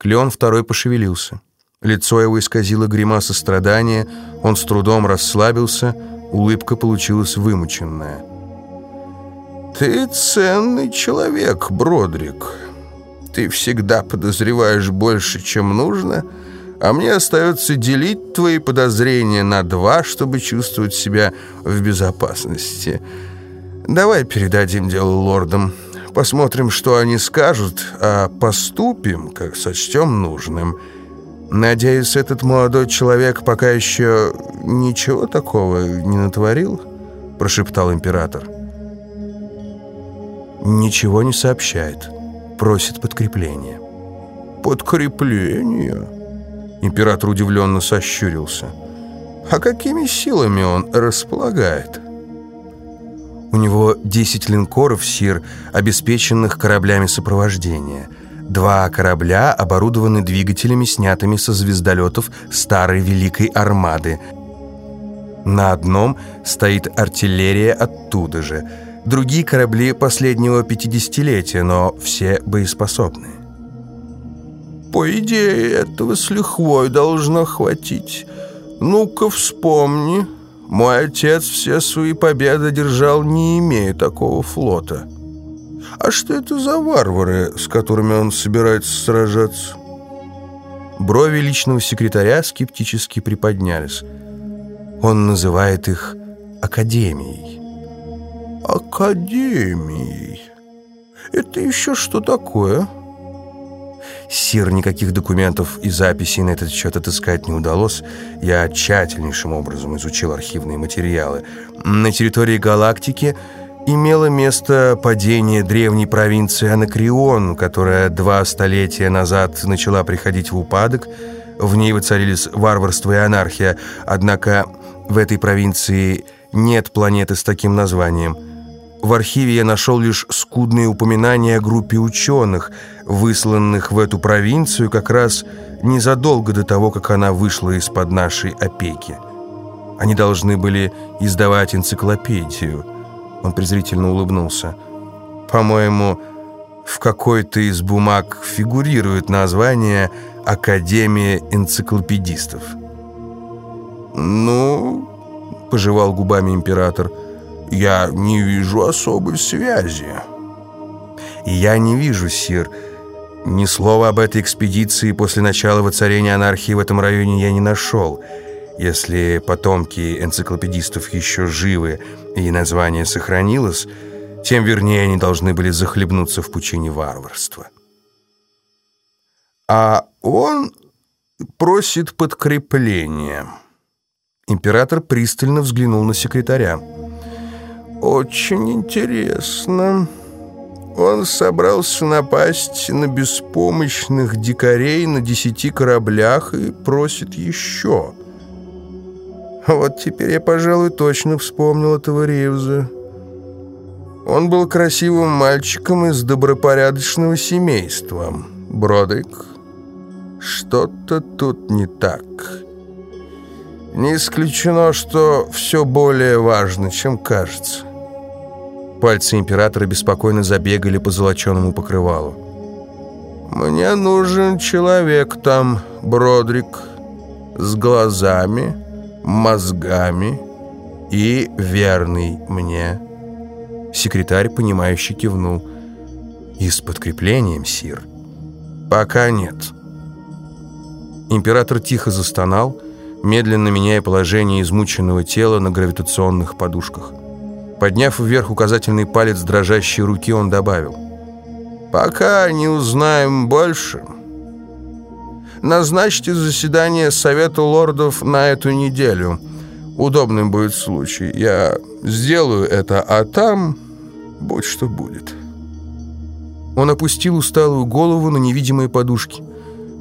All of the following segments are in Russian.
Клеон второй пошевелился. Лицо его исказило гримаса страдания, он с трудом расслабился, улыбка получилась вымученная. «Ты ценный человек, Бродрик. Ты всегда подозреваешь больше, чем нужно, а мне остается делить твои подозрения на два, чтобы чувствовать себя в безопасности. Давай передадим дело лордам». Посмотрим, что они скажут, а поступим, как сочтем нужным. Надеюсь, этот молодой человек пока еще ничего такого не натворил?» Прошептал император. «Ничего не сообщает. Просит подкрепления». «Подкрепление?» Император удивленно сощурился. «А какими силами он располагает?» У него 10 линкоров «Сир», обеспеченных кораблями сопровождения. Два корабля оборудованы двигателями, снятыми со звездолетов старой Великой Армады. На одном стоит артиллерия оттуда же. Другие корабли последнего пятидесятилетия, но все боеспособные. «По идее, этого с лихвой должно хватить. Ну-ка вспомни», мой отец все свои победы держал, не имея такого флота. А что это за варвары, с которыми он собирается сражаться? Брови личного секретаря скептически приподнялись. Он называет их Академией. Академией? Это еще что такое? Сир, никаких документов и записей на этот счет отыскать не удалось. Я тщательнейшим образом изучил архивные материалы. На территории галактики имело место падение древней провинции Анакрион, которая два столетия назад начала приходить в упадок. В ней воцарились варварство и анархия, однако в этой провинции нет планеты с таким названием – в архиве я нашел лишь скудные упоминания о группе ученых, высланных в эту провинцию как раз незадолго до того, как она вышла из-под нашей опеки. Они должны были издавать энциклопедию. Он презрительно улыбнулся. По-моему, в какой-то из бумаг фигурирует название «Академия энциклопедистов». «Ну...» — пожевал губами император — я не вижу особой связи». «И я не вижу, Сир. Ни слова об этой экспедиции после начала воцарения анархии в этом районе я не нашел. Если потомки энциклопедистов еще живы и название сохранилось, тем вернее они должны были захлебнуться в пучине варварства». «А он просит подкрепления». Император пристально взглянул на секретаря. «Очень интересно. Он собрался напасть на беспомощных дикарей на десяти кораблях и просит еще. Вот теперь я, пожалуй, точно вспомнил этого Ривза. Он был красивым мальчиком из добропорядочного семейства. Бродик, что-то тут не так». Не исключено, что все более важно, чем кажется. Пальцы императора беспокойно забегали по золоченому покрывалу. «Мне нужен человек там, Бродрик, с глазами, мозгами и верный мне». Секретарь, понимающе кивнул. «И с подкреплением, Сир?» «Пока нет». Император тихо застонал, медленно меняя положение измученного тела на гравитационных подушках. Подняв вверх указательный палец дрожащей руки, он добавил. «Пока не узнаем больше. Назначьте заседание Совета лордов на эту неделю. Удобным будет случай. Я сделаю это, а там будь что будет». Он опустил усталую голову на невидимые подушки.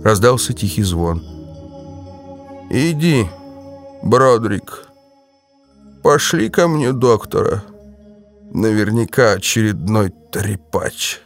Раздался тихий звон. «Иди, Бродрик». Пошли ко мне доктора. Наверняка очередной трепач».